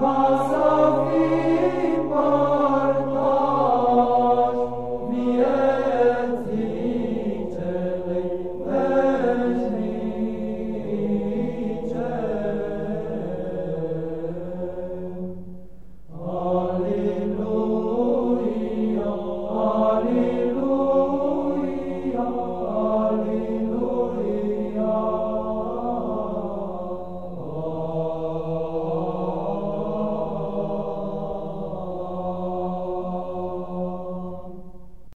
Pass of people.